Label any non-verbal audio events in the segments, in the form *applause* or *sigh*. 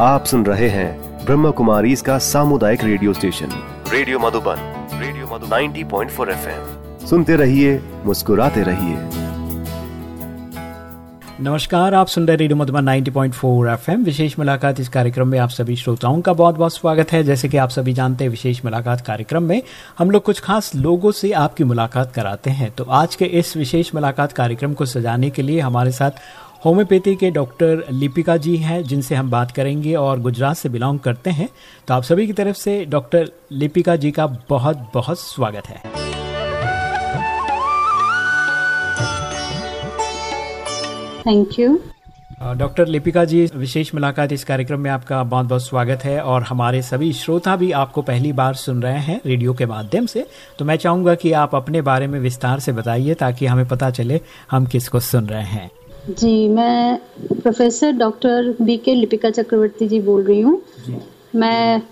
आप सुन रहे हैं ब्रह्म कुमारी इसका सामुदायिक radio station. Radio Madhuban radio Madhuban. 90.4 FM. सुनते रहिए, मुस्कुराते रहिए। नमस्कार, आप सुन रहे रेडियो मधुबन 90.4 एफएम। विशेष मुलाकात इस कार्यक्रम में आप सभी श्रोताओं का बहुत बहुत स्वागत है। जैसे कि आप सभी जानते हैं, विशेष मुलाकात कार्यक्रम में हम लोग कुछ खास लोगों से आपकी मुलाकात कराते हैं। तो आज के इस विशेष मुलाकात कार्यक्रम को सजाने के लिए हमारे साथ होम्योपैथी के डॉक्टर लिपिका जी हैं जिनसे हम बात करेंगे और गुजरात से बिलोंग करते हैं। तो आप सभी की तरफ़ से डॉक्टर लिपिका जी का बहुत बहुत स्वागत है। Thank you doctor Lipika ji विशेष मुलाकात इस कार्यक्रम में आपका बहुत बहुत स्वागत है और हमारे सभी श्रोता भी आपको पहली बार सुन रहे हैं रेडियो के माध्यम से। तो मैं चाहूँगा कि आप अपने बारे में विस्तार से बताइए ताकि हमें पता चले हम किसको सुन रहे हैं। जी मैं प्रोफेसर डॉक्टर बी के लिपिका चक्रवर्ती जी बोल रही हूँ। मैं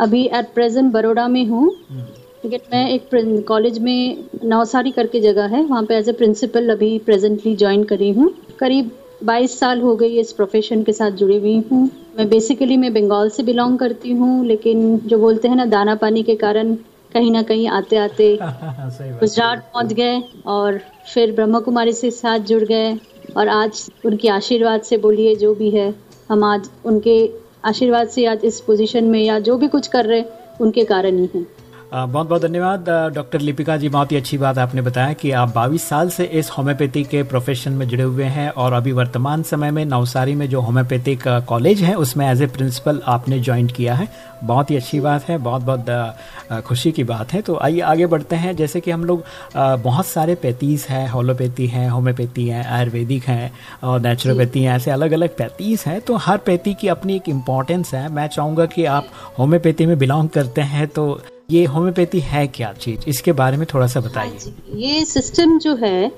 अभी एट प्रेजेंट बड़ोड़ा में हूँ हम्म। लेकिन मैं एक कॉलेज में नवसारी करके जगह है वहाँ पे एज ए प्रिंसिपल अभी प्रेजेंटली ज्वाइन करी हूँ। करीब 22 साल हो गई इस प्रोफेशन के साथ जुड़ी हुई हूँ। मैं बेसिकली मैं बंगाल से बिलोंग करती हूँ लेकिन जो बोलते हैं ना दाना पानी के कारण कहीं ना कहीं आते आते *laughs* गुजरात पहुँच गए और फिर ब्रह्मा कुमारी से साथ जुड़ गए। और आज उनके आशीर्वाद से बोलिए, जो भी है, हम आज उनके आशीर्वाद से आज इस पोजीशन में या जो भी कुछ कर रहे हैं, उनके कारण ही हैं। बहुत बहुत धन्यवाद डॉक्टर लिपिका जी। बहुत ही अच्छी बात आपने बताया कि आप 22 साल से इस होम्योपैथी के प्रोफेशन में जुड़े हुए हैं और अभी वर्तमान समय में नवसारी में जो होम्योपैथिक कॉलेज है, उसमें एज ए प्रिंसिपल आपने ज्वाइन किया है। बहुत ही अच्छी बात है, बहुत बहुत खुशी की बात है। तो आइए आगे बढ़ते हैं। जैसे कि हम लोग बहुत सारे पैतीस हैं होलोपैथी हैं होम्योपैथी हैं, आयुर्वेदिक हैं और नेचुरोपैथी हैं, ऐसे अलग अलग पैतीस हैं। तो हर पैथी की अपनी एक इम्पॉर्टेंस है। मैं चाहूँगा कि आप होम्योपैथी में बिलोंग करते हैं तो ये होम्योपैथी है क्या चीज़ इसके बारे में थोड़ा सा बताइए हाँ ये सिस्टम जो है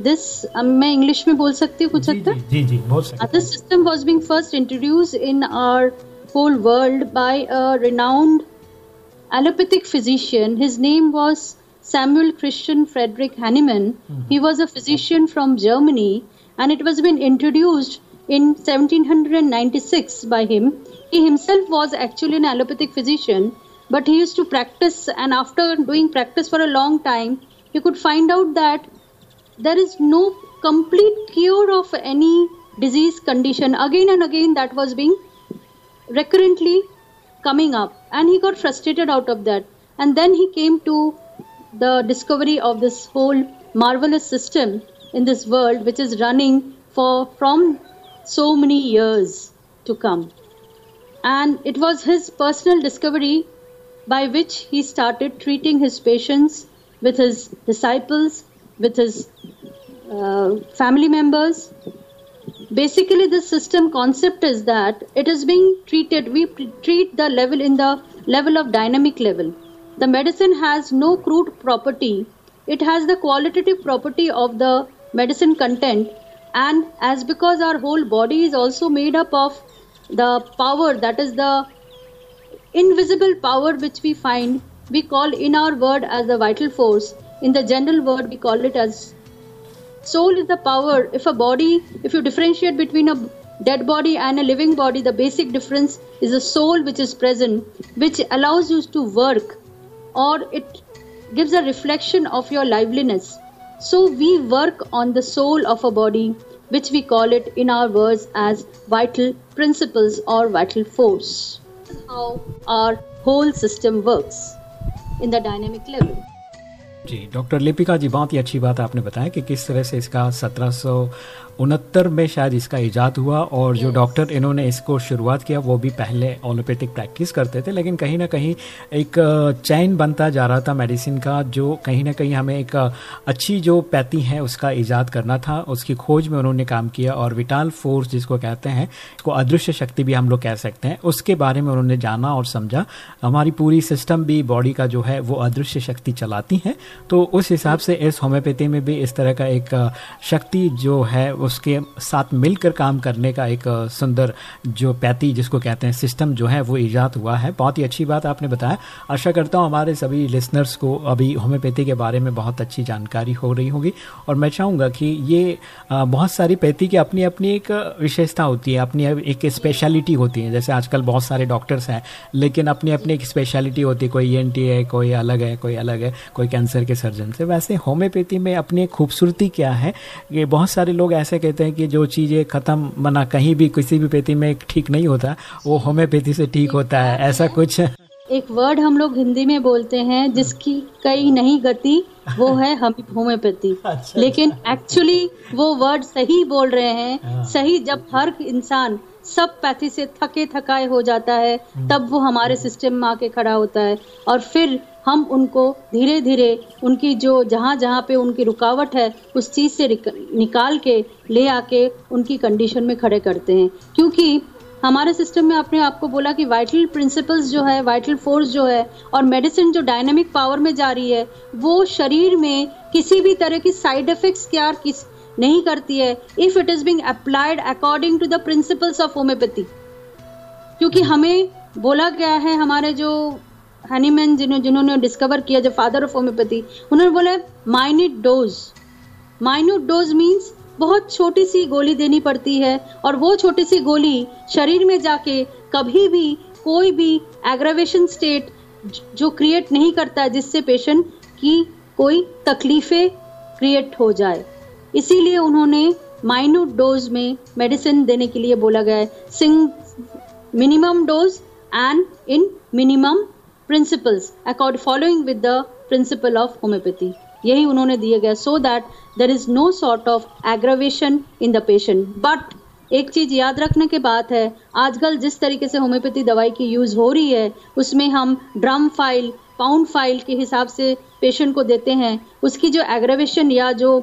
दिस मैं इंग्लिश में बोल सकती हूँ कुछ हद तक जी जी बोल सकते this system was being first introduced in our whole world by a renowned allopathic physician his name was Samuel Christian Frederick Hahnemann mm-hmm. he was a physician from Germany and it was been introduced in 1796 by him he himself was actually an allopathic physician but he used to practice and after doing practice for a long time he could find out that there is no complete cure of any disease condition. Again and again that was being recurrently coming up and he got frustrated out of that. And then he came to the discovery of this whole marvelous system in this world which is running for from so many years to come. And it was his personal discovery by which he started treating his patients with his disciples, with his uh, family members. Basically, the system concept is that it is being treated, we treat the level in the level of dynamic level. The medicine has no crude property, it has the qualitative property of the medicine content. And as because our whole body is also made up of the power that is the invisible power which we find we call in our word as the vital force. In the general word we call it as soul is the power. If a body if you differentiate between a dead body and a living body the basic difference is the soul which is present which allows you to work or it gives a reflection of your liveliness. So we work on the soul of a body which we call it in our words as vital principles or vital force how our whole system works in the dynamic level. जी, doctor Lipika ji, बहुत ही अच्छी बात आपने बताया कि किस तरह से इसका उनहत्तर में शायद इसका ईजाद हुआ और जो डॉक्टर इन्होंने इसको शुरुआत किया वो भी पहले ओलोपैथिक प्रैक्टिस करते थे लेकिन कहीं ना कहीं एक चैन बनता जा रहा था मेडिसिन का जो कहीं ना कहीं हमें एक अच्छी जो पैती है उसका ईजाद करना था उसकी खोज में उन्होंने काम किया और विटाल फोर्स जिसको कहते हैं इसको अदृश्य शक्ति भी हम लोग कह सकते हैं उसके बारे में उन्होंने जाना और समझा। हमारी पूरी सिस्टम भी बॉडी का जो है वो अदृश्य शक्ति चलाती है तो उस हिसाब से इस होम्योपैथी में भी इस तरह का एक शक्ति जो है उसके साथ मिलकर काम करने का एक सुंदर जो पैथी जिसको कहते हैं सिस्टम जो है, वो ईजाद हुआ है। बहुत ही अच्छी बात आपने बताया। आशा करता हूँ हमारे सभी लिसनर्स को अभी होम्योपैथी के बारे में बहुत अच्छी जानकारी हो रही होगी। और मैं चाहूँगा कि ये बहुत सारी पैथी की अपनी अपनी एक विशेषता होती है, अपनी एक स्पेशलिटी होती है। जैसे आजकल बहुत सारे डॉक्टर्स हैं, लेकिन अपनी अपनी एक स्पेशलिटी होती है। कोई एन है कोई अलग है, कोई अलग है, कोई कैंसर के सर्जन से। वैसे होम्योपैथी में अपनी खूबसूरती क्या है, ये बहुत सारे लोग ऐसे कहते हैं कि जो चीज़ें ख़त्म मना कहीं भी किसी भी पैथी में ठीक नहीं होता वो होम्योपैथी से ठीक होता है ऐसा कुछ एक वर्ड हम लोग हिंदी में बोलते हैं जिसकी कई नहीं गति वो है हम होम्योपैथी *laughs* अच्छा, लेकिन एक्चुअली अच्छा। वो वर्ड सही बोल रहे हैं हाँ। सही जब हर इंसान सब पैथी से थके थकाए हो जाता है हम्म। तब वो हमारे सिस्टम में आके खड़ा होता है और फिर हम उनको धीरे धीरे उनकी जो जहाँ जहाँ पे उनकी रुकावट है, उस चीज़ से निकाल के ले आके उनकी कंडीशन में खड़े करते हैं। क्योंकि हमारे सिस्टम में आपने आपको बोला कि वाइटल प्रिंसिपल्स जो है वाइटल फोर्स जो है और मेडिसिन जो डायनेमिक पावर में जा रही है, वो शरीर में किसी भी तरह की साइड इफेक्ट्स क्या किस नहीं करती है if it is being applied according to the principles of homoeopathy क्योंकि हमें बोला गया है, हमारे जो हनीमैन जिन्होंने जिन्होंने डिस्कवर किया, जो फादर ऑफ़ होम्योपैथी उन्होंने बोला minute dose minute dose means बहुत छोटी सी गोली देनी पड़ती है, और वो छोटी सी गोली शरीर में जाके कभी भी, कोई भी एग्रावेशन स्टेट जो क्रिएट नहीं करता है जिससे पेशेंट की कोई तकलीफें क्रिएट हो जाए। इसीलिए उन्होंने माइन्यूट डोज में मेडिसिन देने के लिए बोला गया है। Single minimum dose and in minimum principles accord following with the principle of homoeopathy यही उन्होंने दिए गए so that there is no sort of aggravation in the patient but एक चीज़ याद रखने की बात है, आजकल जिस तरीके से होम्योपैथी दवाई की यूज़ हो रही है, उसमें हम ड्रम फ़ाइल पाउंड फ़ाइल के हिसाब से पेशेंट को देते हैं, उसकी जो एग्रावेशन या जो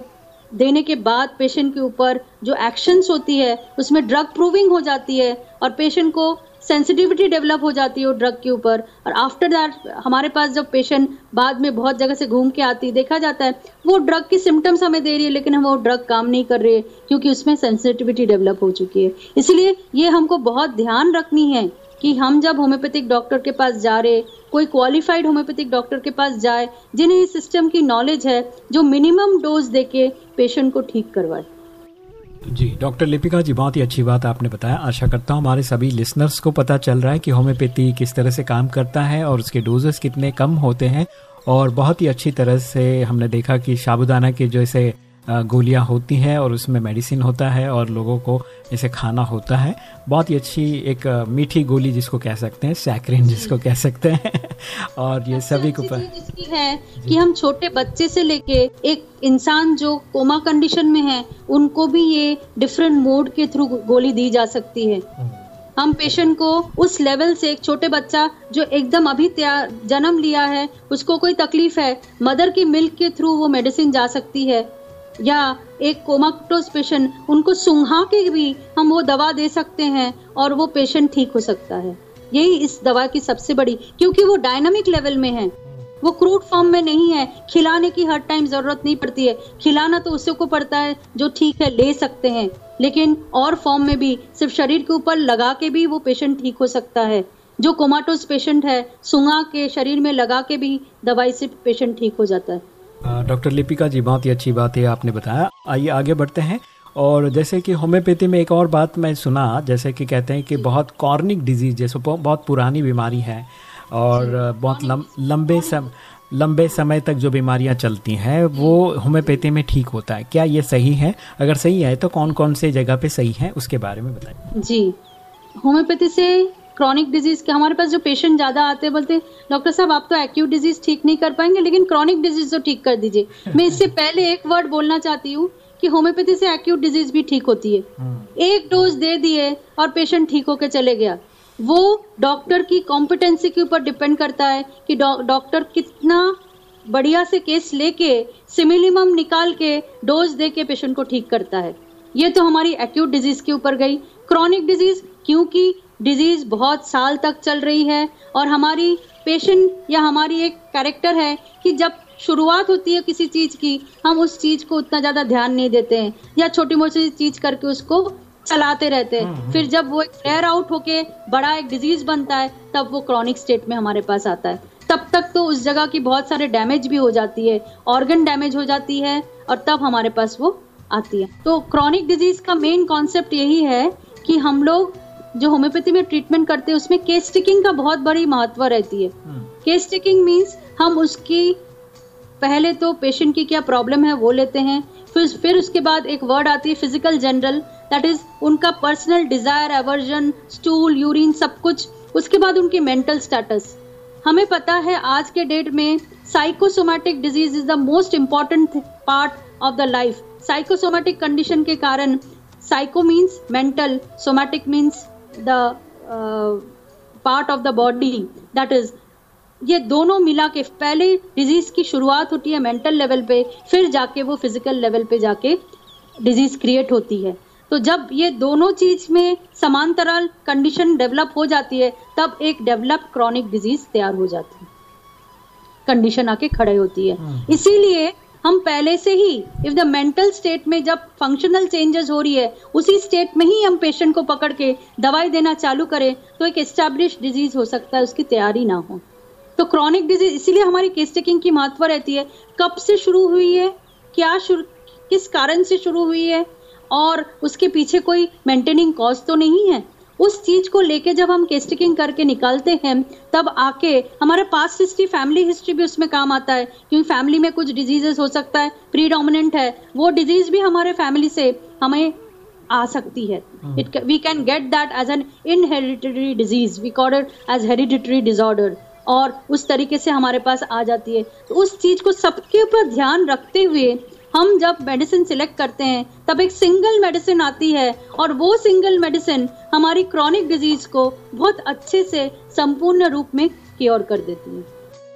देने के बाद पेशेंट के ऊपर जो एक्शंस होती है, उसमें ड्रग प्रूविंग हो जाती है और पेशेंट को सेंसिटिविटी डेवलप हो जाती है ड्रग के ऊपर। और आफ्टर दैट हमारे पास जब पेशेंट बाद में बहुत जगह से घूम के आती, देखा जाता है, वो ड्रग की सिम्टम्स हमें दे रही है, लेकिन हम वो ड्रग काम नहीं कर रहे, क्योंकि उसमें सेंसिटिविटी डेवलप हो चुकी है। इसलिए ये हमको बहुत ध्यान रखनी है कि हम जब होम्योपैथिक डॉक्टर के पास जा रहे, कोई क्वालिफाइड होम्योपैथिक डॉक्टर के पास जाए, जिन्हें इस सिस्टम की नॉलेज है, जो मिनिमम डोज देके पेशेंट को ठीक करवाए। जी, डॉक्टर लिपिका जी, बहुत ही अच्छी बात आपने बताया। आशा करता हूँ हमारे सभी लिसनर्स को पता चल रहा है कि होम्योपैथी किस तरह से काम करता है और उसके डोजेस कितने कम होते हैं और बहुत ही अच्छी तरह से हमने देखा कि साबुदाना के जैसे गोलियाँ होती हैं और उसमें मेडिसिन होता है और लोगों को इसे खाना होता है। बहुत ही अच्छी एक मीठी गोली जिसको कह सकते हैं सैक्रिन जिसको कह सकते हैं। *laughs* और ये सभी को पर है कि हम छोटे बच्चे से लेके एक इंसान जो कोमा कंडीशन में है उनको भी ये डिफरेंट मोड के थ्रू गोली दी जा सकती है। हम पेशेंट को उस लेवल से एक छोटे बच्चा जो एकदम अभी जन्म लिया है उसको कोई तकलीफ़ है मदर की मिल्क के थ्रू वो मेडिसिन जा सकती है। या एक कोमाक्टोस पेशेंट उनको सुंघा के भी हम वो दवा दे सकते हैं और वो पेशेंट ठीक हो सकता है। यही इस दवा की सबसे बड़ी, क्योंकि वो डायनामिक लेवल में है। वो क्रूड फॉर्म में नहीं है। खिलाने की हर टाइम ज़रूरत नहीं पड़ती है। खिलाना तो उसे को पड़ता है जो ठीक है, ले सकते हैं। लेकिन और फॉर्म में भी, सिर्फ़ शरीर के ऊपर लगा के भी वो पेशेंट ठीक हो सकता है। जो कोमाटोस पेशेंट है सुंगा के, शरीर में लगा के भी दवाई से पेशेंट ठीक हो जाता है। डॉक्टर लिपिका जी बहुत ही अच्छी बात है आपने बताया। आइए आगे बढ़ते हैं। और जैसे कि होम्योपैथी में एक और बात मैं सुना जैसे कि कहते हैं कि बहुत कॉर्निक डिज़ीज़ जैसे बहुत पुरानी बीमारी है और बहुत लम, लंबे सम लंबे समय तक जो बीमारियाँ चलती हैं वो होम्योपैथी में ठीक होता है। क्या ये सही है? अगर सही है तो कौन कौन से जगह पे सही है उसके बारे में बताएँ। जी होम्योपैथी से क्रॉनिक डिज़ीज़ के हमारे पास जो पेशेंट ज़्यादा आते हैं बोलते डॉक्टर साहब आप तो एक्यूट डिज़ीज़ ठीक नहीं कर पाएँगे लेकिन क्रॉनिक डिज़ीज़ तो ठीक कर दीजिए। मैं इससे पहले एक वर्ड बोलना चाहती हूँ कि होम्योपैथी से एक्यूट डिज़ीज़ भी ठीक होती है। हम्म। एक डोज दे दिए और पेशेंट ठीक होकर चले गया। वो डॉक्टर की कॉम्पिटेंसी के ऊपर डिपेंड करता है कि डॉक्टर कितना बढ़िया से केस लेके सिमिलिमम निकाल के डोज दे के पेशेंट को ठीक करता है। ये तो हमारी एक्यूट डिज़ीज़ के ऊपर गई। क्रॉनिक डिज़ीज़ क्योंकि डिज़ीज़ बहुत साल तक चल रही है और हमारी पेशेंट या हमारी एक कैरेक्टर है कि जब शुरुआत होती है किसी चीज़ की हम उस चीज़ को उतना ज़्यादा ध्यान नहीं देते हैं या छोटी मोटी चीज़ करके उसको चलाते रहते हैं। हम्म, हम्म। फिर जब वो एक फ्लेयर आउट होके बड़ा एक डिज़ीज़ बनता है तब वो क्रॉनिक स्टेट में हमारे पास आता है। तब तक तो उस जगह की बहुत सारे डैमेज भी हो जाती है ऑर्गन डैमेज हो जाती है और तब हमारे पास वो आती है। तो क्रॉनिक डिज़ीज़ का मेन कॉन्सेप्ट यही है कि हम लोग जो होम्योपैथी में ट्रीटमेंट करते हैं उसमें केस टिकिंग का बहुत बड़ी महत्व रहती है। केस टेकिंग मीन्स हम उसकी पहले तो पेशेंट की क्या प्रॉब्लम है वो लेते हैं। फिर फिर उसके बाद एक वर्ड आती है फ़िज़िकल जनरल दैट इज़ उनका personal desire aversion stool urine सब कुछ। उसके बाद उनकी मेंटल स्टेटस हमें पता है आज के डेट में psychosomatic disease is the most important part of the life psychosomatic condition के कारण psycho means mental somatic means the part of the body that is ये दोनों मिला के पहले डिज़ीज़ की शुरुआत होती है मेंटल लेवल पे फिर जाके वो फ़िज़िकल लेवल पे जाके डिज़ीज़ क्रिएट होती है। तो जब ये दोनों चीज़ में समांतराल कंडीशन डेवलप हो जाती है तब एक डेवलप क्रॉनिक डिज़ीज़ तैयार हो जाती है। कंडीशन आके खड़े होती है। हम्म। इसीलिए हम पहले से ही इफ़ द मेंटल स्टेट में जब फंक्शनल चेंजेस हो रही है, उसी स्टेट में ही हम पेशेंट को पकड़ के दवाई देना चालू करें तो एक एस्टैब्लिश डिज़ीज़ हो सकता है, उसकी तैयारी ना हो। तो क्रॉनिक डिज़ीज़ इसीलिए हमारी केस टेकिंग की महत्व रहती है, कब से शुरू हुई है, क्या शुरू, किस कारण से शुरू हुई है, और उसके पीछे कोई मेंटेनिंग कॉज तो नहीं है? उस चीज़ को लेके जब हम केस टेकिंग करके निकालते हैं तब आके हमारे पास हिस्ट्री फैमिली हिस्ट्री भी उसमें काम आता है। क्योंकि फैमिली में कुछ डिजीजेस हो सकता है प्रीडोमिनेंट है वो डिज़ीज़ भी हमारे फैमिली से हमें आ सकती है। It we can get that as an inheritary disease we call it as hereditary disorder और उस तरीके से हमारे पास आ जाती है। तो उस चीज़ को सबके ऊपर ध्यान रखते हुए हम जब मेडिसिन सिलेक्ट करते हैं, तब एक सिंगल मेडिसिन आती है और वो सिंगल मेडिसिन हमारी क्रॉनिक डिज़ीज़ को बहुत अच्छे से संपूर्ण रूप में क्योर कर देती है।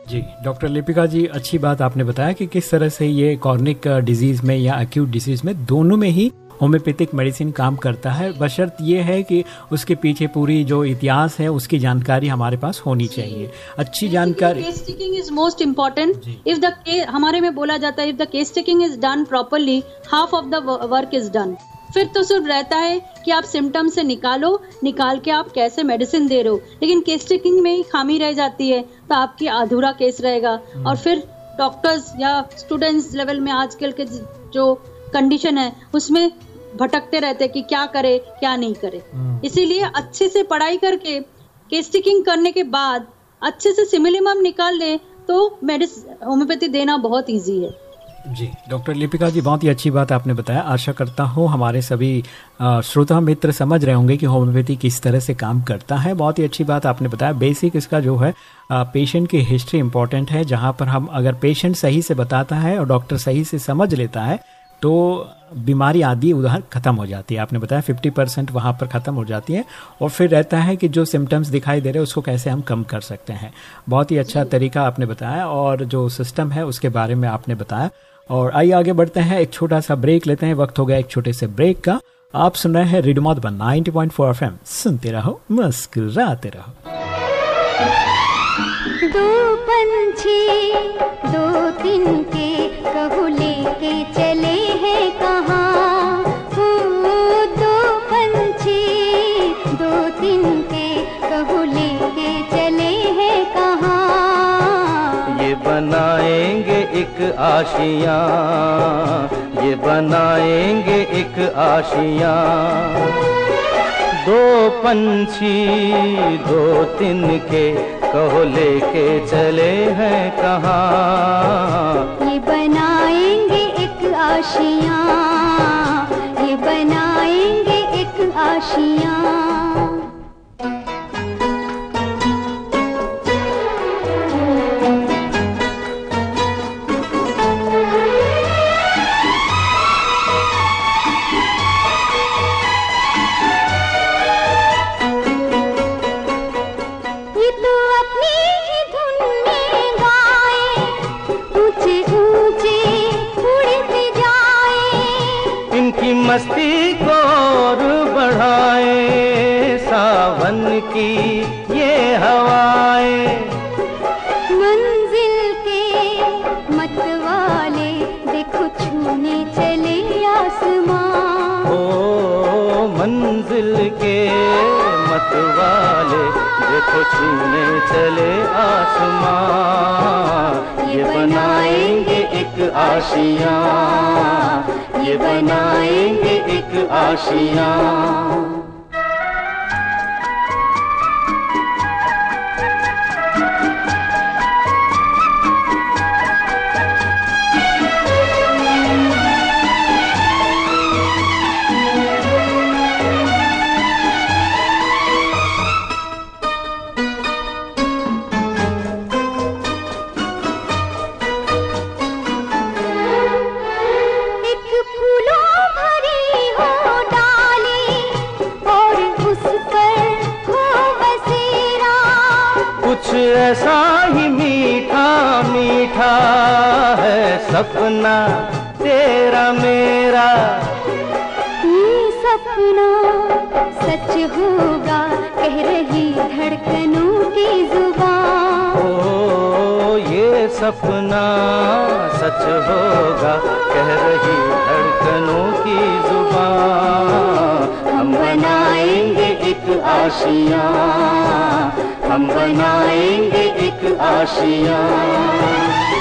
जी, डॉक्टर लिपिका जी, अच्छी बात आपने बताया कि किस तरह से ये कॉर्निक डिज़ीज़ में या एक्यूट डिज़ीज़ में दोनों में ही होम्योपैथिक मेडिसिन काम करता है। बशर्त ये है कि उसके पीछे पूरी जो इतिहास है उसकी जानकारी हमारे पास होनी चाहिए। अच्छी जानकारी case taking is most important if the हमारे में बोला जाता है if the case taking is done properly half of the work is done फिर तो सिर्फ़ रहता है कि आप सिम्टम से निकालो निकाल के आप कैसे मेडिसिन दे रहे हो। लेकिन केस टेकिंग में ही खामी रह जाती है तो आपकी अधूरा केस रहेगा। और फिर डॉक्टर्स या स्टूडेंट्स लेवल में आजकल के जो कंडीशन है उसमें भटकते रहते हैं कि क्या करे क्या नहीं करे। हम्म। इसीलिए अच्छे से पढ़ाई करके केस टेकिंग करने के बाद अच्छे से सिमिलिमम निकाल ले तो मेडिसिन होम्योपैथी देना बहुत इजी है। जी डॉक्टर लिपिका जी बहुत ही अच्छी बात आपने बताया। आशा करता हूँ हमारे सभी श्रोता मित्र समझ रहे होंगे कि होम्योपैथी किस तरह से काम करता है। बहुत ही अच्छी बात आपने बताया। बेसिक इसका जो है पेशेंट की हिस्ट्री इंपॉर्टेंट है जहाँ पर हम अगर पेशेंट सही से बताता है और डॉक्टर सही से समझ लेता है तो बीमारी आदि उधर खत्म हो जाती है। आपने बताया फिफ्टी परसेंट वहाँ पर ख़त्म हो जाती है और फिर रहता है कि जो सिम्टम्स दिखाई दे रहे हैं, उसको कैसे हम कम कर सकते हैं। बहुत ही अच्छा तरीका आपने बताया और जो सिस्टम है, उसके बारे में आपने बताया। और आइए आगे बढ़ते हैं, एक छोटा सा ब्रेक लेते हैं। वक्त हो गया एक छोटे से ब्रेक का। आप सुन रहे हैं रेडियो मधुबन 90.4 एफएम सुनते रहो, मुस्कुराते रहो। दो पंछी दो तिनके कहू लेके आशियाँ, ये बनाएँगे एक आशिया। दो पंछी, दो तीन के कहो लेके चले हैं कहाँ? ये बनाएँगे एक आशियाँ। मंजिल के मतवाले देखो छूने चले आसमां। ये बनाएँगे एक आशियाँ। ये बनाएँगे एक आशियाँ। सच होगा, कह रही धड़कनों की ज़ुबान। हम बनाएँगे एक आशिया, हम बनाएँगे एक आशियाँ।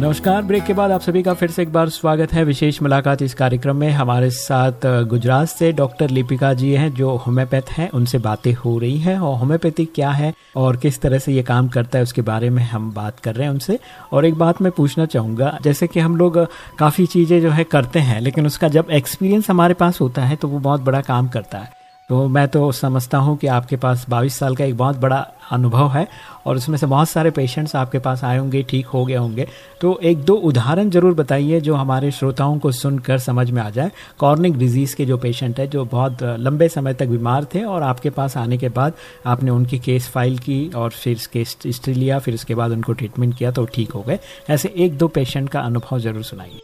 नमस्कार, ब्रेक के बाद आप सभी का फिर से एक बार स्वागत है। विशेष मुलाकात इस कार्यक्रम में हमारे साथ गुजरात से डॉक्टर लिपिका जी हैं, जो होम्योपैथ हैं, उनसे बातें हो रही हैं। और होम्योपैथी क्या है और किस तरह से ये काम करता है, उसके बारे में हम बात कर रहे हैं उनसे। और एक बात मैं पूछना चाहूँगा, जैसे कि हम लोग काफ़ी चीज़ें जो है करते हैं, लेकिन उसका जब एक्सपीरियंस हमारे पास होता है तो वो बहुत बड़ा काम करता है। तो मैं तो समझता हूँ कि आपके पास 22 साल का एक बहुत बड़ा अनुभव है और उसमें से बहुत सारे पेशेंट्स आपके पास आए होंगे, ठीक हो गए होंगे। तो एक दो उदाहरण ज़रूर बताइए जो हमारे श्रोताओं को सुनकर समझ में आ जाए। कॉर्निक डिज़ीज़ के जो पेशेंट है, जो बहुत लंबे समय तक बीमार थे और आपके पास आने के बाद आपने उनकी केस फ़ाइल की और फिर केस हिस्ट्री लिया, फिर उसके बाद उनको ट्रीटमेंट किया तो ठीक हो गए। ऐसे एक दो पेशेंट का अनुभव ज़रूर सुनाइए।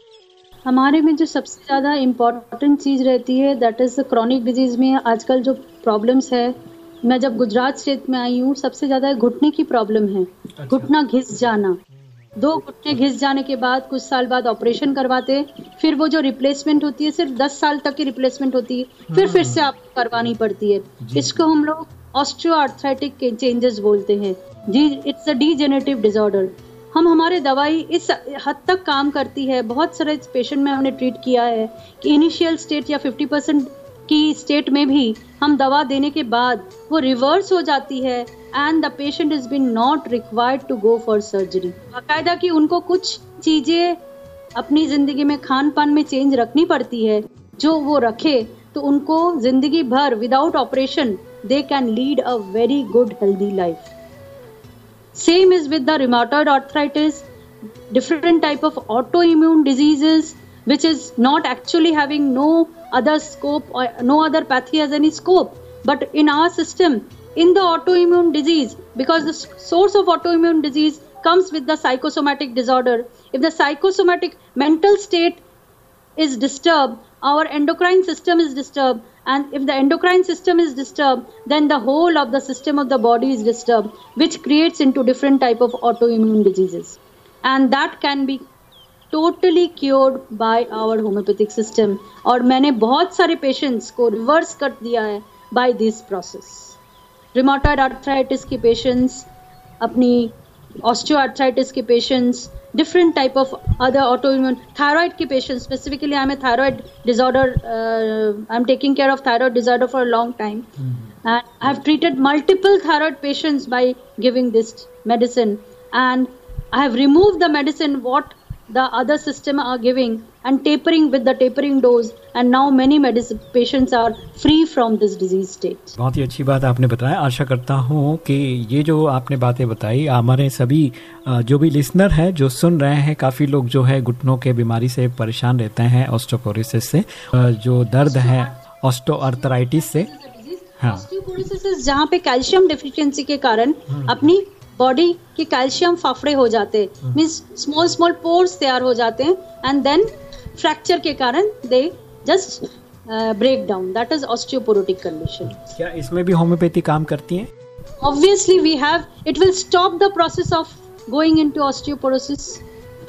हमारे में जो सबसे ज़्यादा इंपॉर्टेंट चीज़ रहती है दैट इज़ क्रॉनिक डिज़ीज़ में आजकल जो प्रॉब्लम्स है मैं जब गुजरात स्टेट में आई हूँ सबसे ज़्यादा घुटने की प्रॉब्लम है। घुटना घिस जाना। दो घुटने घिस जाने के बाद कुछ साल बाद ऑपरेशन करवाते फिर वो जो रिप्लेसमेंट होती है सिर्फ़ दस साल तक की रिप्लेसमेंट होती है फिर फिर से आपको करवानी पड़ती है। इसको हम लोग ऑस्ट्रियो के चेंजेस बोलते हैं। जी इट्स अ डीजेनेटिव डिसऑर्डर हम हमारे दवाई इस हद तक काम करती है। बहुत सारे पेशेंट में हमने ट्रीट किया है कि इनिशियल स्टेट या 50 परसेंट की स्टेट में भी हम दवा देने के बाद वो रिवर्स हो जाती है and the patient is been not required to go for surgery बाकायदा कि उनको कुछ चीज़ें अपनी ज़िंदगी में खान पान में चेंज रखनी पड़ती है। जो वो रखे तो उनको ज़िंदगी भर without operation they can lead a very good healthy life Same is with the rheumatoid arthritis, different type of autoimmune diseases, which is not actually having no other scope or no other pathy has any scope. But in our system, in the autoimmune disease, because the source of autoimmune disease comes with the psychosomatic disorder, if the psychosomatic mental state is disturbed, our endocrine system is disturbed, and if the endocrine system is disturbed, then the whole of the system of the body is disturbed, which creates into different type of autoimmune diseases, and that can be totally cured by our homeopathic system. और मैंने बहुत सारे patients को reverse कर दिया है by this process. Rheumatoid arthritis के patients अपनी ऑस्टियोआर्थराइटिस के patients different type of other autoimmune thyroid patients specifically i'm a thyroid disorder uh, i'm taking care of thyroid disorder for a long time. And i've treated multiple thyroid patients by giving this medicine. And i have removed the medicine what the other system are giving and tapering with the tapering dose and now many medicine patients are free from this disease बहुत ही अच्छी बात आपने बताया। आशा करता हूँ कि ये जो आपने बातें बताई हमारे सभी जो भी लिसनर हैं जो सुन रहे हैं काफ़ी लोग जो है घुटनों के बीमारी से परेशान रहते हैं ऑस्टोपोरिसिस से जो दर्द है ऑस्टोआर्थराइटिस से। हाँ। जहाँ पे कैल्शियम डिफिशिएंसी के कारण अपनी बॉडी के कैल्शियम फाफड़े हो जाते मीन्स स्मॉल स्मॉल पोर्स तैयार हो जाते हैं एंड देन फ्रैक्चर के कारण they just break down that is osteoporotic condition क्या इसमें भी होम्योपैथी काम करती है? Obviously we have it will stop the process of going into osteoporosis.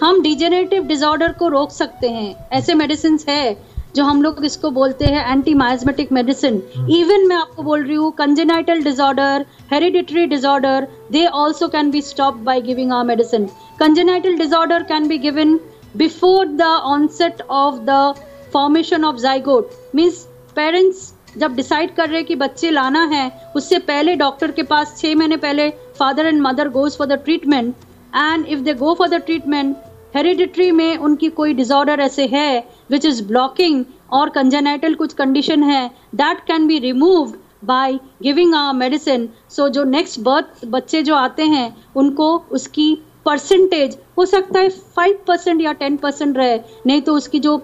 हम डिजेनरेटिव डिसऑर्डर को रोक सकते हैं। ऐसे मेडिसिन है जो हम लोग इसको बोलते हैं एंटी माइजमेटिक मेडिसिन इवन मैं आपको बोल रही हूँ congenital disorder hereditary disorder they also can be stop by giving our medicine congenital disorder can be given before the onset of the formation of zygote means parents जब decide कर रहे हैं कि बच्चे लाना है, उससे पहले डॉक्टर के पास छह महीने पहले father and mother goes for the treatment and if they go for the treatment hereditary में उनकी कोई डिसऑर्डर ऐसे है विच इज़ ब्लॉकिंग और कंजेनाइटल कुछ कंडीशन है that can be removed by giving a medicine so जो नेक्स्ट बर्थ बच्चे जो आते हैं, उनको उसकी परसेंटेज हो सकता है फाइव परसेंट या टेन परसेंट रहे। नहीं तो उसकी जो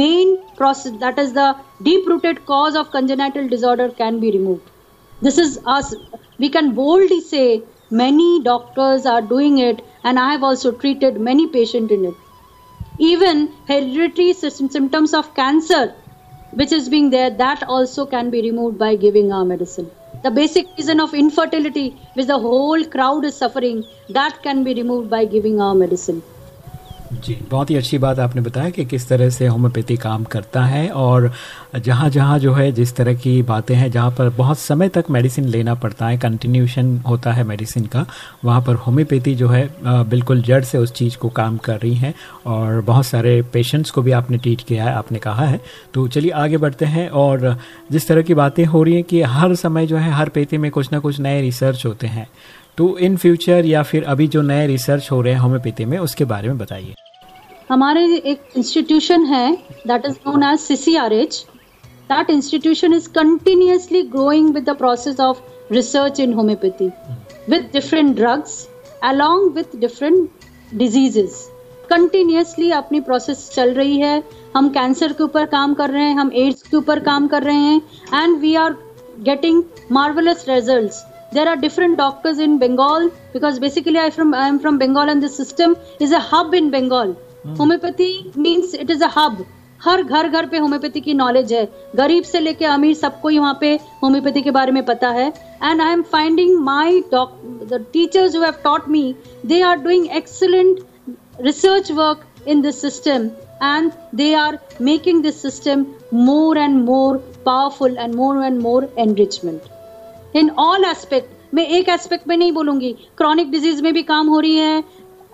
main process that is the deep rooted cause of congenital disorder can be remove this is us we can boldly say many doctors are doing it and I have also treated many patient in it even hereditary symptoms of cancer which is being there that also can be remove by giving our medicine the basic reason of infertility which the whole crowd is suffering. That can be removed by giving our medicine जी, बहुत ही अच्छी बात आपने बताया कि किस तरह से होम्योपैथी काम करता है और जहाँ जहाँ जो है जिस तरह की बातें हैं, जहाँ पर बहुत समय तक मेडिसिन लेना पड़ता है कंटिन्यूशन होता है मेडिसिन का, वहाँ पर होम्योपैथी जो है बिल्कुल जड़ से उस चीज़ को काम कर रही है और बहुत सारे पेशेंट्स को भी आपने ट्रीट किया है, आपने कहा है। तो चलिए आगे बढ़ते हैं और जिस तरह की बातें हो रही हैं कि हर समय जो है, हर पेथी में कुछ ना कुछ नए रिसर्च होते हैं। तो इन फ्यूचर या फिर अभी जो नए रिसर्च हो रहे हैं होम्योपैथी में, उसके बारे में बताइए। हमारे एक इंस्टीट्यूशन है that is known as CCRH that institution is continuously growing with the process of research in homeopathy with different drugs along with different diseases. Continuously अपनी प्रोसेस चल रही है। हम कैंसर के ऊपर काम कर रहे हैं, हम एड्स के ऊपर काम कर रहे हैं and we are getting marvellous results there are different doctors in bengal because basically i from i am from bengal and the system is a hub in bengal. Homeopathy means it is a hub हर घर घर पे homeopathy की knowledge है। गरीब से लेके अमीर सबको ही वहाँ पे होम्योपैथी के बारे में पता है। And I am finding my the teachers have taught me they are doing excellent research work in this system and they are making this system more and more powerful and more and more enrichment in all aspect मैं एक aspect में नहीं बोलूँगी। Chronic disease में भी काम हो रही है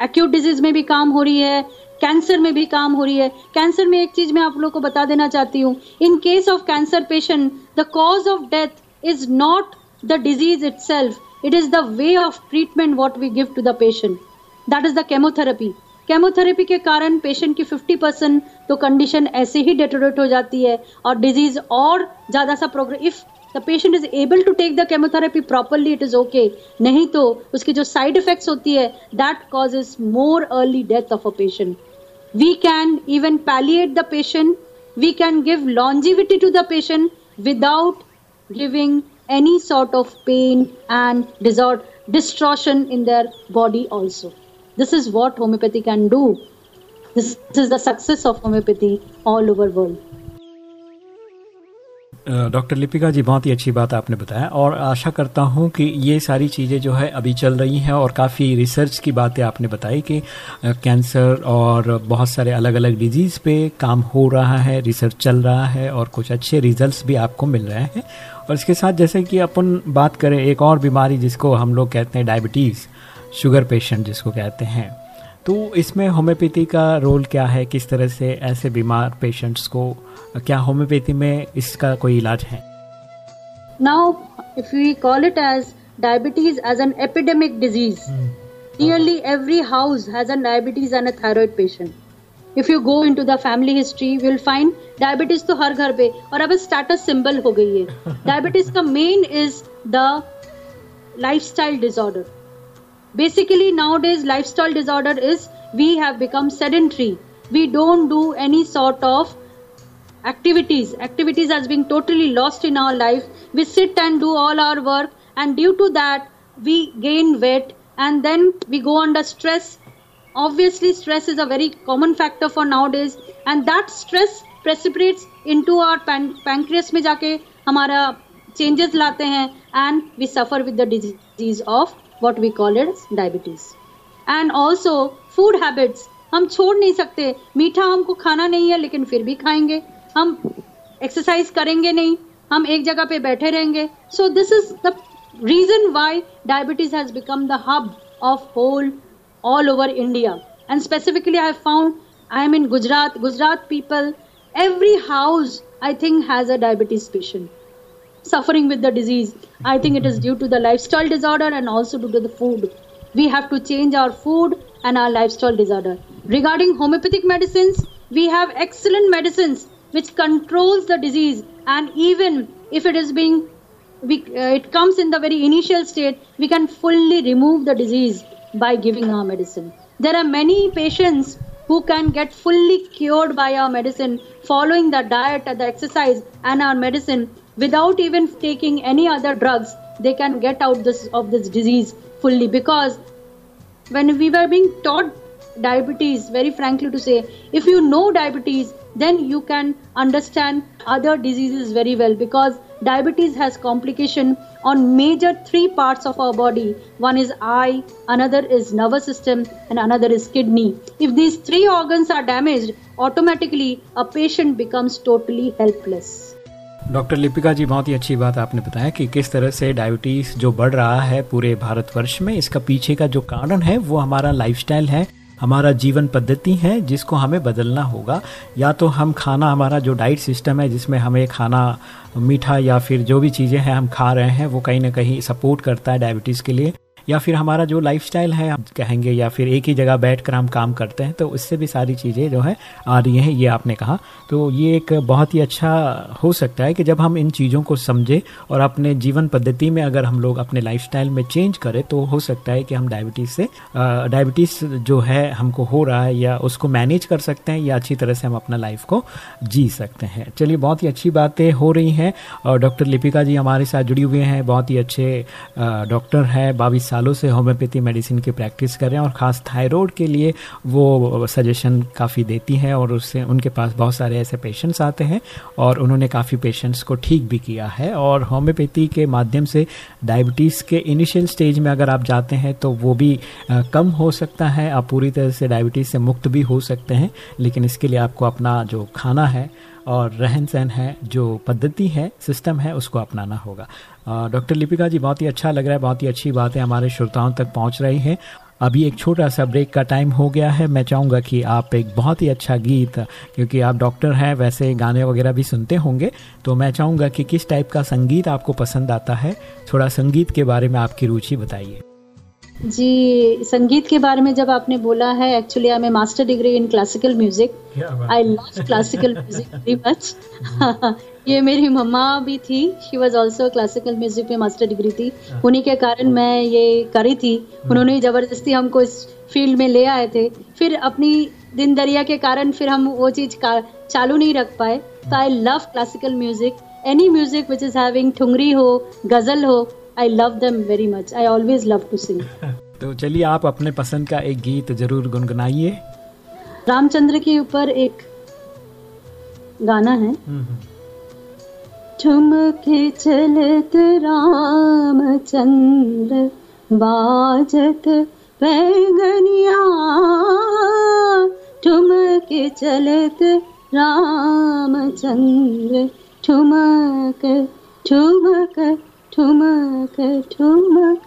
एक्यूट डिज़ीज़ में भी काम हो रही है कैंसर में भी काम हो रही है। कैंसर में एक चीज़ मैं आप लोग को बता देना चाहती हूँ। In case of cancer patient the cause of death is not the disease itself it is the way of treatment what we give to the patient that is the chemotherapy chemotherapy के कारण patient की 50 percent तो condition ऐसे ही deteriorate हो जाती है और disease और ज़्यादा सा progress if patient is able to take the chemotherapy properly it is okay नहीं तो उसकी जो साइड इफेक्ट्स होती है that cause is more early death of a patient We can even palliate the patient. We can give longevity to the patient without giving any sort of pain and disorder, distortion in their body also. This is what homeopathy can do. This, this is the success of homeopathy all over world. Doctor Lipika ji, बहुत ही अच्छी बात आपने बताया और आशा करता हूँ कि ये सारी चीज़ें जो है अभी चल रही हैं और काफ़ी रिसर्च की बातें आपने बताई कि कैंसर और बहुत सारे अलग अलग डिज़ीज़ पे काम हो रहा है रिसर्च चल रहा है और कुछ अच्छे रिजल्ट्स भी आपको मिल रहे हैं। और इसके साथ जैसे कि अपन बात करें एक और बीमारी जिसको हम लोग कहते हैं डायबिटीज़ शुगर पेशेंट जिसको कहते हैं। तो इसमें होम्योपैथी का रोल क्या है? किस तरह से ऐसे बीमार पेशेंट्स को क्या होम्योपैथी में इसका कोई इलाज है? Now if we call it as diabetes as an epidemic disease nearly every house has a diabetes and a thyroid patient. If you go into the family history you will find diabetes तो हर घर पे और अब status symbol हो गई है। *laughs* Diabetes का main is the lifestyle disorder basically nowadays lifestyle disorder is we have become sedentary we don't do any sort of activities activities has been totally lost in our life we sit and do all our work and due to that we gain weight and then we go under stress. Obviously, stress is a very common factor for nowadays, and that stress precipitates into our pan- pancreas में जाके हमारा changes लाते हैं and we suffer with the disease of what we call it diabetes. And also, food habits. हम छोड़ नहीं सकते मीठा हमको खाना नहीं है लेकिन फिर भी खाएँगे हम एक्सरसाइज करेंगे नहीं हम एक जगह पे बैठे रहेंगे so this is the reason why diabetes has become the hub of whole all over India and specifically I found I am in Gujarat Gujarat people every house I think has a diabetes patient suffering with the disease. I think it is due to the lifestyle disorder and also due to the food. We have to change our food and our lifestyle disorder. Regarding homeopathic medicines, we have excellent medicines which controls the disease and even if it is being we, uh, it comes in the very initial state we can fully remove the disease by giving our medicine there are many patients who can get fully cured by our medicine following the diet the exercise and our medicine without even taking any other drugs they can get out this of this disease fully. Because when we were being taught diabetes very frankly to say if you know diabetes then you can understand other diseases very well. Because diabetes has complication on major three parts of our body. One is eye another is nervous system and another is kidney. If these three organs are damaged automatically a patient becomes totally helpless doctor Lipika ji, बहुत ही अच्छी बात आपने बताया कि किस तरह से डायबिटीज़ जो बढ़ रहा है पूरे भारतवर्ष में, इसका पीछे का जो कारण है, वो हमारा लाइफस्टाइल है, हमारा जीवन पद्धति है, जिसको हमें बदलना होगा। या तो हम खाना, हमारा जो डाइट सिस्टम है, जिसमें हमें खाना, मीठा या फिर जो भी चीज़ें हैं, हम खा रहे हैं, वो कहीं ना कहीं सपोर्ट करता है डायबिटीज़ के लिए। या फिर हमारा जो लाइफस्टाइल है, आप कहेंगे, या फिर एक ही जगह बैठकर हम काम करते हैं तो उससे भी सारी चीज़ें जो है, आ रही हैं, ये आपने कहा। तो ये एक बहुत ही अच्छा हो सकता है कि जब हम इन चीज़ों को समझें और अपने जीवन पद्धति में अगर हम लोग अपने लाइफस्टाइल में चेंज करें तो हो सकता है कि हम डायबिटीज़ से डायबिटीज़ जो है, हमको हो रहा है या उसको मैनेज कर सकते हैं या अच्छी तरह से हम अपना लाइफ को जी सकते हैं। चलिए, बहुत ही अच्छी बातें हो रही हैं और डॉक्टर लिपिका जी हमारे साथ जुड़ी हुए हैं, बहुत ही अच्छे डॉक्टर हैं बाईस सालों से होम्योपैथी मेडिसिन की प्रैक्टिस कर रहे हैं और ख़ास थायराइड के लिए वो सजेशन काफ़ी देती हैं और उससे उनके पास बहुत सारे ऐसे पेशेंट्स आते हैं और उन्होंने काफ़ी पेशेंट्स को ठीक भी किया है और होम्योपैथी के माध्यम से डायबिटीज़ के इनिशियल स्टेज में अगर आप जाते हैं तो वो भी कम हो सकता है। आप पूरी तरह से डायबिटीज़ से मुक्त भी हो सकते हैं, लेकिन इसके लिए आपको अपना जो खाना है और रहन सहन है, जो पद्धति है सिस्टम है, उसको अपनाना होगा। डॉक्टर लिपिका जी, बहुत ही अच्छा लग रहा है, बहुत ही अच्छी बात हमारे श्रोताओं तक पहुँच रही है। अभी एक छोटा सा ब्रेक का टाइम हो गया है। मैं चाहूँगा कि आप एक बहुत ही अच्छा गीत, क्योंकि आप डॉक्टर हैं, वैसे गाने वगैरह भी सुनते होंगे तो मैं चाहूँगा कि किस टाइप का संगीत आपको पसंद आता है, थोड़ा संगीत के बारे में आपकी रुचि बताइए। जी संगीत के बारे में जब आपने बोला है actually I am master degree in classical music I love classical music very much ये मेरी मम्मा भी थी. She was also classical music में मास्टर डिग्री थी. उन्हीं के कारण मैं ये करी थी. उन्होंने ज़बरदस्ती हमको इस फ़ील्ड में ले आए थे. फिर अपनी दिनदरिया के कारण फिर हम वो चीज़ चालू नहीं रख पाए. तो I love classical music any music which is having ठुंगरी हो गज़ल हो I love them very much I always love to sing तो चलिए आप अपने पसंद का एक गीत ज़रूर गुनगुनाइए। रामचंद्र के ऊपर एक गाना है। ठुमके चलत रामचंद्र बाजत पैगनिया ठुमके चलत रामचंद्र ठुमक ठुमक ठुमक ठुमक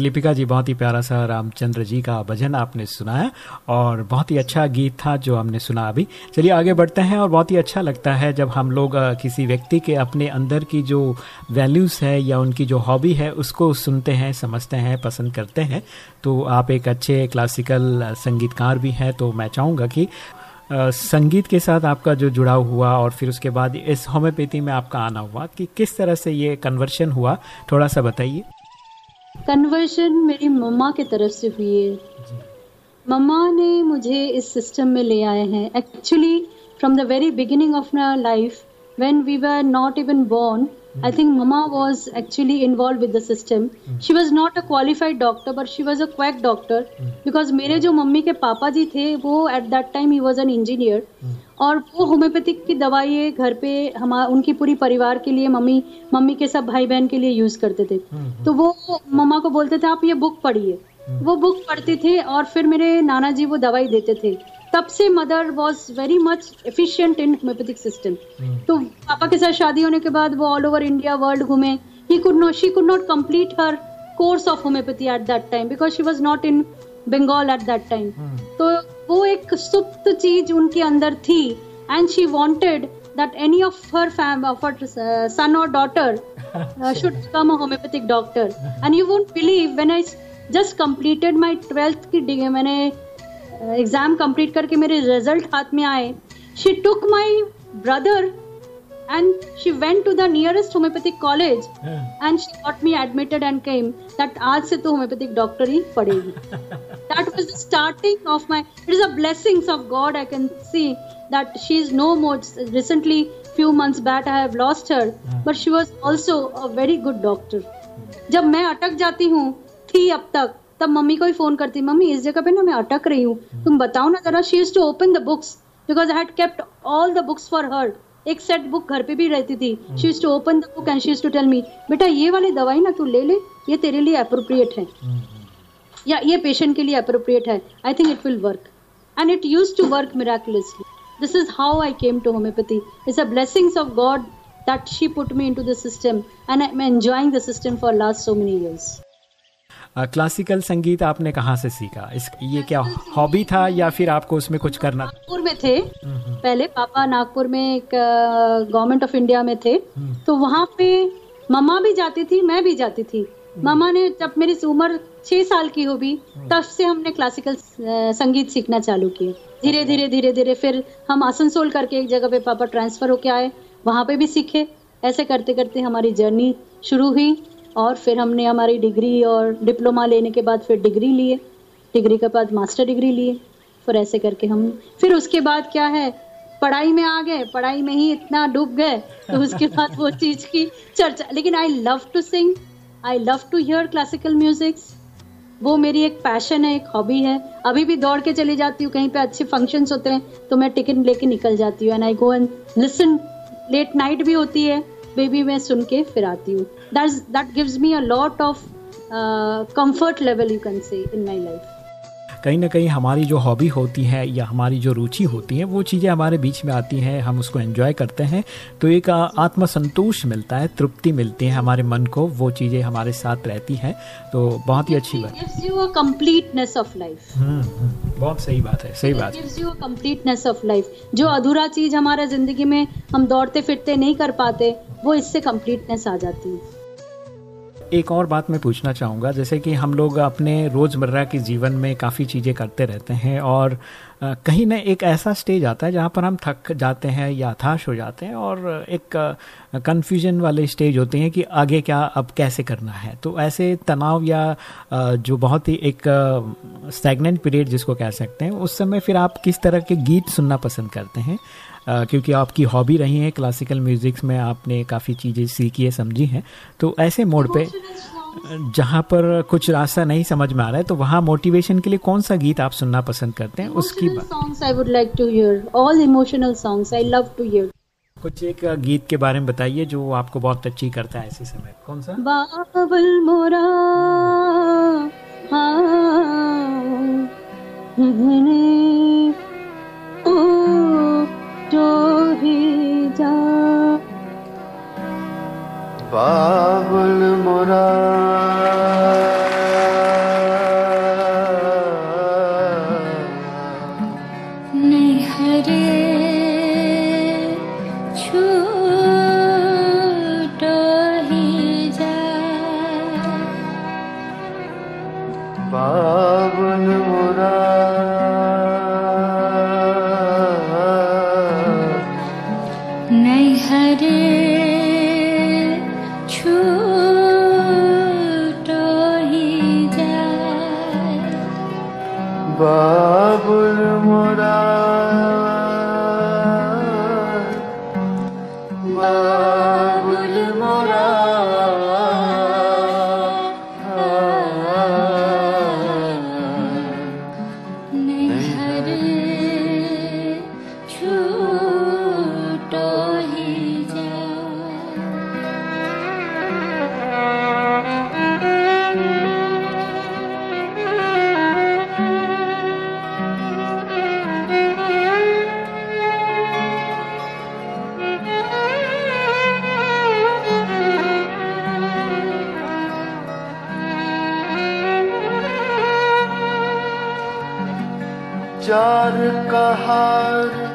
लिपिका जी, बहुत ही प्यारा सा रामचंद्र जी का भजन आपने सुनाया और बहुत ही अच्छा गीत था जो हमने सुना अभी। चलिए आगे बढ़ते हैं और बहुत ही अच्छा लगता है जब हम लोग किसी व्यक्ति के अपने अंदर की जो वैल्यूज़ है या उनकी जो हॉबी है, उसको सुनते हैं, समझते हैं, पसंद करते हैं। तो आप एक अच्छे क्लासिकल संगीतकार भी हैं तो मैं चाहूँगा कि संगीत के साथ आपका जो जुड़ाव हुआ और फिर उसके बाद इस होम्योपैथी में आपका आना हुआ कि किस तरह से ये कन्वर्शन हुआ, थोड़ा सा बताइए। कन्वर्शन मेरी मम्मा के तरफ़ से हुई है। मम्मा ने मुझे इस सिस्टम में ले आए हैं। Actually from the very beginning of my life when we were not even born mm. i think mama was actually involved with the system. Mm. she was not a qualified doctor but she was a quack doctor. Mm. because मेरे जो mummy के पापा जी थे वो at that time ही was an engineer और वो होम्योपैथिक की दवाई घर पे हम उनकी पूरी परिवार के लिए मम्मी मम्मी के सब भाई बहन के लिए यूज़ करते थे। तो वो मम्मा को बोलते थे आप ये बुक पढ़िए। वो बुक पढ़ते थे और फिर मेरे नाना जी वो दवाई देते थे। तब से mother was very much efficient in homeopathic system तो पापा के साथ शादी होने के बाद वो ऑल ओवर इंडिया वर्ल्ड घूमे। He could not she could not complete her course of homeopathy at that time because she was not in Bengal at that time तो वो एक सुप्त चीज़ उनके अंदर थी and she wanted that any of her fam of her uh, son or daughter *laughs* uh, should become a homeopathic doctor. And you won't believe when i just completed my 12th की मैंने एग्ज़ाम कंप्लीट करके मेरे result हाथ में आए। She took my brother and she went to the nearest homeopathic college and she got me admitted and came that आज से तो होम्योपैथिक डॉक्टर ही पढ़ेगी। That was the starting of my it is a blessings of God I can see that she is no more recently few months back I have lost her but she was also a very good doctor जब मैं अटक जाती हूँ थी अब तक तब mummy को ही फ़ोन करती, मम्मी, इस जगह पे ना मैं अटक रही हूँ। तुम बताओ ना जरा she to open the books because I had kept all the books for her एक सेट बुक घर पे भी रहती थी। She to open the book and she to tell me बेटा, ये वाली दवाई ना तू ले ले, ये तेरे लिए अप्रोप्रिएट है। या ये पेशेंट के लिए अप्रोप्रिएट है। I think it will work and it use to work miraculously this is how i came to homeopathy. It's a blessings of god that she put me into the system and i'm enjoying the system for last so many years. Classical संगीत आपने कहाँ से सीखा? इस ये क्या hobby था या फिर आपको उसमें कुछ करना नागपुर में थे। पहले पापा नागपुर में एक गवर्नमेंट ऑफ़ इंडिया में थे। तो वहाँ पे मम्मा भी जाती थी मैं भी जाती थी। मामा ने जब मेरी उम्र छह साल की हो भी तब से हमने क्लासिकल संगीत सीखना चालू किया धीरे धीरे धीरे धीरे फिर हम आसनसोल करके एक जगह पे पापा ट्रांसफ़र होके आए वहाँ पे भी सीखे। ऐसे करते करते हमारी जर्नी शुरू हुई। और फिर हमने हमारी डिग्री और डिप्लोमा लेने के बाद फिर डिग्री लिए। डिग्री के बाद मास्टर डिग्री लिए। फिर ऐसे करके हम फिर उसके बाद क्या है? पढ़ाई में आ गए। पढ़ाई में ही इतना डूब गए तो उसके *laughs* बाद वो चीज़ की चर्चा। लेकिन I love to sing I love to hear classical music वो मेरी एक पैशन है एक हॉबी है। अभी भी दौड़ के चली जाती हूँ। कहीं पे अच्छे फ़ंक्शंस होते हैं तो मैं टिकट लेके निकल जाती हूँ। And I go and listen late night भी होती है। बेबी मैं सुन के फिर आती हूँ। That gives me a lot of comfort level you can say in my life कहीं ना कहीं हमारी जो हॉबी होती है या हमारी जो रुचि होती है वो चीज़ें हमारे बीच में आती हैं हम उसको एंजॉय करते हैं तो एक आत्मसंतोष मिलता है तृप्ति मिलती है हमारे मन को वो चीज़ें हमारे साथ रहती हैं तो बहुत ही अच्छी बात। कंप्लीटनेस ऑफ़ लाइफ बहुत सही बात है सही बात। कंप्लीटनेस ऑफ़ लाइफ जो अधूरा चीज़ हमारे ज़िंदगी में हम दौड़ते फिरते नहीं कर पाते वो इससे कम्प्लीटनेस आ जाती है। एक और बात मैं पूछना चाहूँगा, जैसे कि हम लोग अपने रोज़मर्रा के जीवन में काफ़ी चीज़ें करते रहते हैं और कहीं ना एक ऐसा स्टेज आता है जहाँ पर हम थक जाते हैं या हताश हो जाते हैं और एक कन्फ्यूज़न वाले स्टेज होते हैं कि आगे क्या, अब कैसे करना है। तो ऐसे तनाव या जो बहुत ही एक स्टैगनेंट पीरियड जिसको कह सकते हैं, उस समय फिर आप किस तरह के गीत सुनना पसंद करते हैं? क्योंकि आपकी हॉबी रही है क्लासिकल म्यूज़िक में आपने काफ़ी चीज़ें सीखी है समझी हैं। तो ऐसे मोड पे जहाँ पर कुछ रास्ता नहीं समझ में आ रहा है तो वहाँ मोटिवेशन के लिए कौन सा गीत आप सुनना पसंद करते हैं? उसकी songs I would like to hear all emotional songs I love to hear कुछ एक गीत के बारे में बताइए जो आपको बहुत अच्छी करता है ऐसे समय कौन सा? बाबल मोरा हाँ बाबुल चार कहार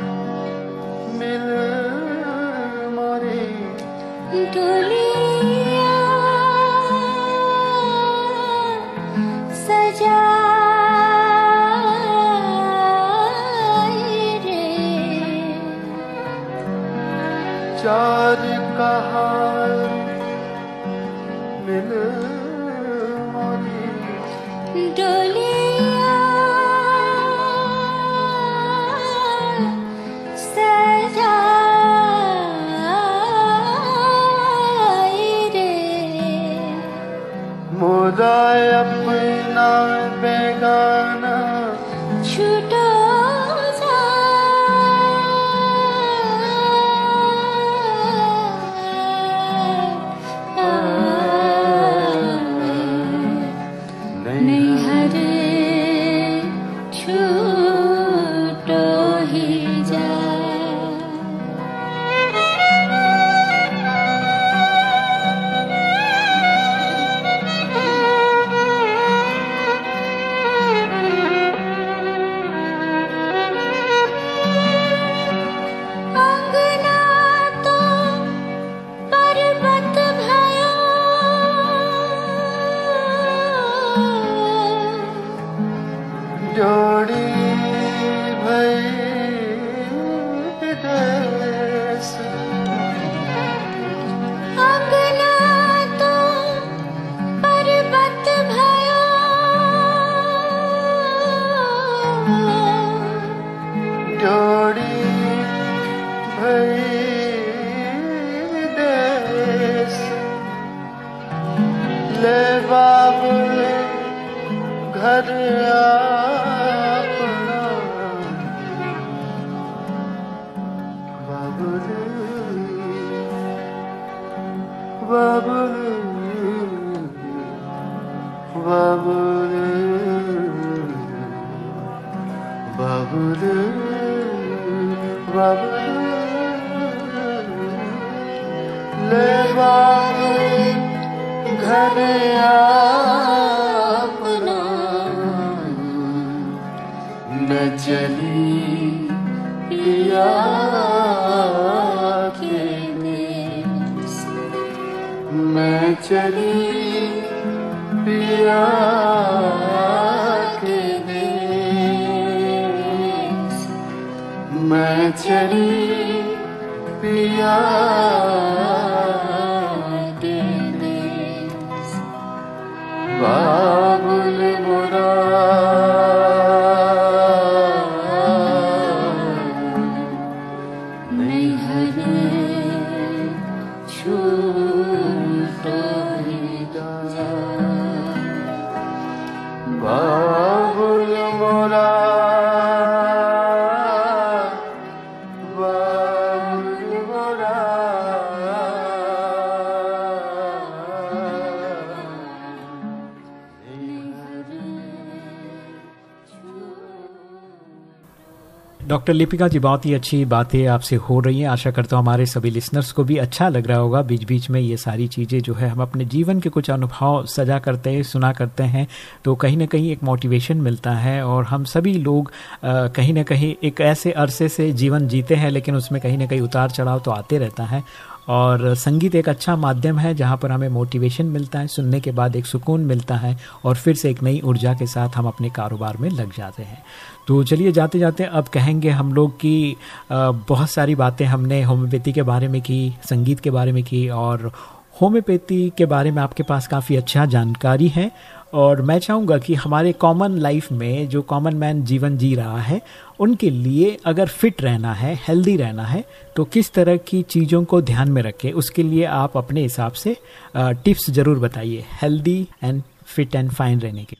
डॉक्टर लिपिका जी, बहुत ही अच्छी बातें आपसे हो रही हैं। आशा करता हूँ हमारे सभी लिसनर्स को भी अच्छा लग रहा होगा। बीच बीच में ये सारी चीज़ें जो है, हम अपने जीवन के कुछ अनुभव सजा करते हैं, सुना करते हैं तो कहीं ना कहीं एक मोटिवेशन मिलता है और हम सभी लोग कहीं ना कहीं एक ऐसे अरसे से जीवन जीते हैं, लेकिन उसमें कहीं ना कहीं उतार चढ़ाव तो आते रहता है। और संगीत एक अच्छा माध्यम है जहाँ पर हमें मोटिवेशन मिलता है, सुनने के बाद एक सुकून मिलता है और फिर से एक नई ऊर्जा के साथ हम अपने कारोबार में लग जाते हैं। तो चलिए जाते जाते अब कहेंगे हम लोग कि बहुत सारी बातें हमने होम्योपैथी के बारे में की, संगीत के बारे में की और होम्योपैथी के बारे में आपके पास काफ़ी अच्छा जानकारी है और मैं चाहूँगा कि हमारे कॉमन लाइफ में जो कॉमन मैन जीवन जी रहा है उनके लिए अगर फिट रहना है हेल्दी रहना है तो किस तरह की चीज़ों को ध्यान में रखें उसके लिए आप अपने हिसाब से टिप्स ज़रूर बताइए healthy and fit and fine रहने के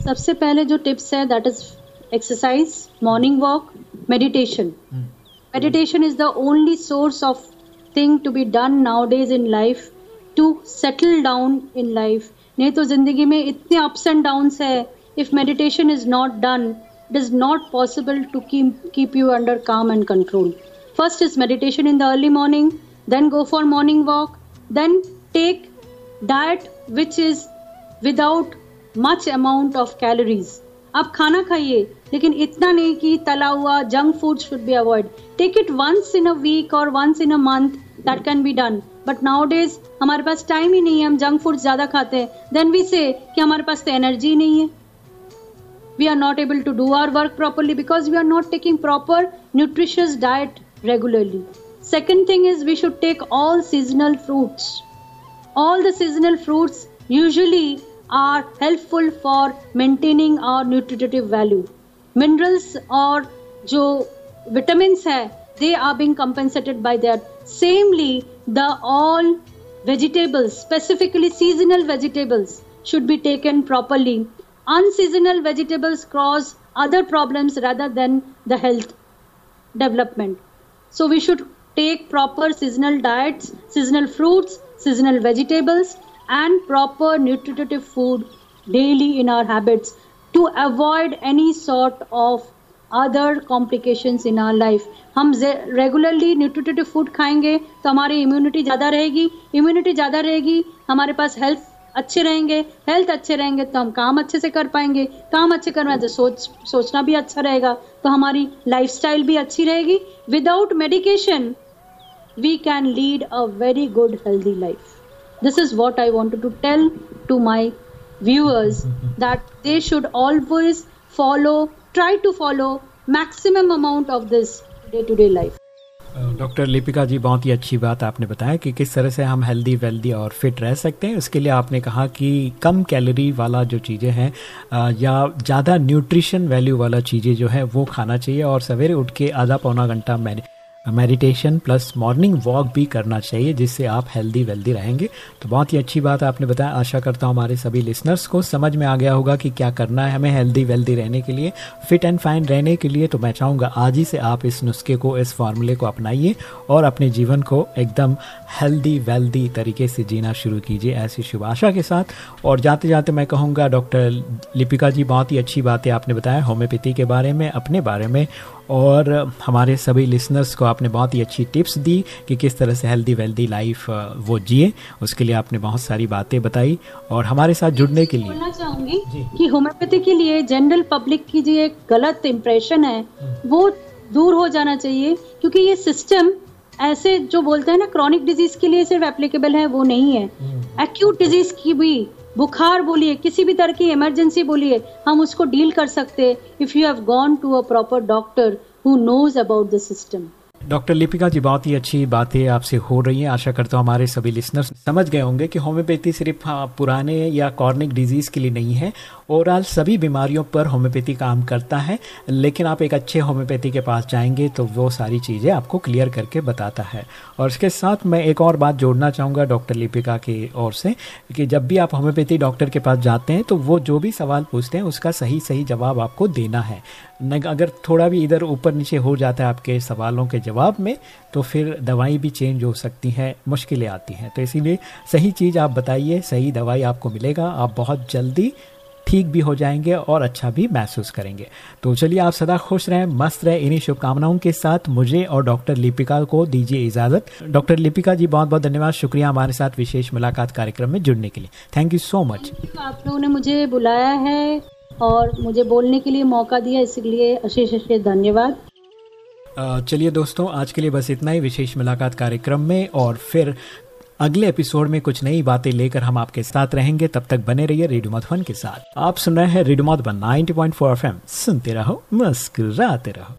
सबसे पहले जो टिप्स है that is exercise morning walk meditation meditation is the only source of thing to be done nowadays in life to settle down in life नहीं तो ज़िंदगी में इतने अप्स एंड डाउन्स है। If meditation is not done it is not possible to keep keep you under calm and control first is meditation in the early morning then go for morning walk then take diet which is without much amount of calories आप खाना खाइए, लेकिन इतना नहीं कि तला हुआ junk food should be avoid take it once in a week और once in a month that can be done but nowadays हमारे पास टाइम ही नहीं है, हम जंक फ़ूड ज़्यादा खाते हैं। देन वी से कि हमारे पास तो एनर्जी नहीं है। We are not able to do our work properly because we are not taking proper nutritious diet regularly second thing is we should take all seasonal fruits all the seasonal fruits usually are helpful for maintaining our nutritive value minerals और जो vitamin है they are being compensated by that samely the all vegetables specifically seasonal vegetables should be taken properly. Unseasonal vegetables cause other problems rather than the health development. So we should take proper seasonal diets, seasonal fruits, seasonal vegetables, and proper nutritive food daily in our habits to avoid any sort of other complications in our life हम regularly nutritive food खाएँगे तो हमारी immunity ज़्यादा रहेगी। Immunity ज़्यादा रहेगी, हमारे पास health अच्छे रहेंगे। हेल्थ अच्छे रहेंगे तो हम काम अच्छे से कर पाएँगे। काम अच्छे करना तो सोच सोचना भी अच्छा रहेगा। तो हमारी लाइफस्टाइल भी अच्छी रहेगी। Without medication we can lead a very good healthy life this is what I want to tell to my viewers that they should always follow try to follow maximum amount of this day to day life doctor Lipika ji बहुत ही अच्छी बात आपने बताया कि किस तरह से हम हेल्दी वेल्दी और फिट रह सकते हैं। उसके लिए आपने कहा कि कम कैलोरी वाला जो चीज़ें हैं या ज़्यादा न्यूट्रिशन वैल्यू वाला चीज़ें जो है, वो खाना चाहिए और सवेरे उठ के आधा पौना घंटा मैंने मेडिटेशन प्लस मॉर्निंग वॉक भी करना चाहिए, जिससे आप हेल्दी वेल्दी रहेंगे। तो बहुत ही अच्छी बात आपने बताया। आशा करता हूँ हमारे सभी लिसनर्स को समझ में आ गया होगा कि क्या करना है हमें हेल्दी वेल्दी रहने के लिए। फिट एंड फाइन रहने के लिए तो मैं चाहूँगा आज ही से आप इस नुस्खे को, इस फार्मूले को अपनाइए और अपने जीवन को एकदम हेल्दी वेल्दी तरीके से जीना शुरू कीजिए, ऐसी शुभ आशा के साथ। और जाते जाते मैं कहूँगा, डॉक्टर लिपिका जी, बहुत ही अच्छी बातें आपने बताया। होम्योपैथी के बारे में, अपने बारे में और हमारे सभी लिसनर्स को आपने बहुत ही अच्छी टिप्स दी कि किस तरह से हेल्दी वेल्दी लाइफ वो जिए। उसके लिए आपने बहुत सारी बातें बताई। और हमारे साथ जुड़ने के लिए बोलना चाहूँगी कि होम्योपैथी के लिए जनरल पब्लिक की जो एक गलत इम्प्रेशन है हम्म। वो दूर हो जाना चाहिए। क्योंकि ये सिस्टम ऐसे जो बोलते हैं ना क्रॉनिक डिज़ीज़ के लिए सिर्फ़ एप्लीकेबल है वो नहीं है। एक्यूट हम्म। डिज़ीज़ की भी बुखार बोलिए किसी भी तरह की इमरजेंसी बोलिए हम उसको डील कर सकते हैं if you have gone to a proper doctor who knows about the system doctor Lipika ji बहुत ही अच्छी बातें आपसे हो रही हैं। आशा करता हूँ हमारे सभी लिसनर्स समझ गए होंगे कि होम्योपैथी सिर्फ़ हाँ, पुराने या कॉर्निक डिज़ीज़ के लिए नहीं है। ओवरऑल सभी बीमारियों पर होम्योपैथी काम करता है, लेकिन आप एक अच्छे होम्योपैथी के पास जाएँगे तो वो सारी चीज़ें आपको क्लियर करके बताता है। और इसके साथ मैं एक और बात जोड़ना चाहूँगा डॉक्टर लिपिका की ओर से, कि जब भी आप होम्योपैथी डॉक्टर के पास जाते हैं तो वो जो भी सवाल पूछते हैं, उसका सही सही जवाब आपको देना है। अगर थोड़ा भी इधर ऊपर नीचे हो जाता है आपके सवालों के जवाब में तो फिर दवाई भी चेंज हो सकती हैं, मुश्किलें आती हैं। तो इसीलिए सही चीज़ आप बताइए, सही दवाई आपको मिलेगा, आप बहुत जल्दी ठीक भी हो जाएँगे और अच्छा भी महसूस करेंगे। तो चलिए आप सदा खुश रहें मस्त रहे। इन्हीं शुभकामनाओं के साथ मुझे और डॉक्टर लिपिका को दीजिए इजाज़त। डॉक्टर लिपिका जी बहुत बहुत धन्यवाद। शुक्रिया हमारे साथ विशेष मुलाकात कार्यक्रम में जुड़ने के लिए। थैंक यू सो मच आप लोगों ने मुझे बुलाया है और मुझे बोलने के लिए मौका दिया इसलिए अशेष अशेष धन्यवाद। चलिए दोस्तों आज के लिए बस इतना ही। विशेष मुलाकात कार्यक्रम में और फिर अगले एपिसोड में कुछ नई बातें लेकर हम आपके साथ रहेंगे। तब तक बने रहिए रेडियो मधुबन के साथ। आप सुन रहे हैं रेडियो मधुबन 90.4 एफएम। सुनते रहो, मुस्कुराते रहो।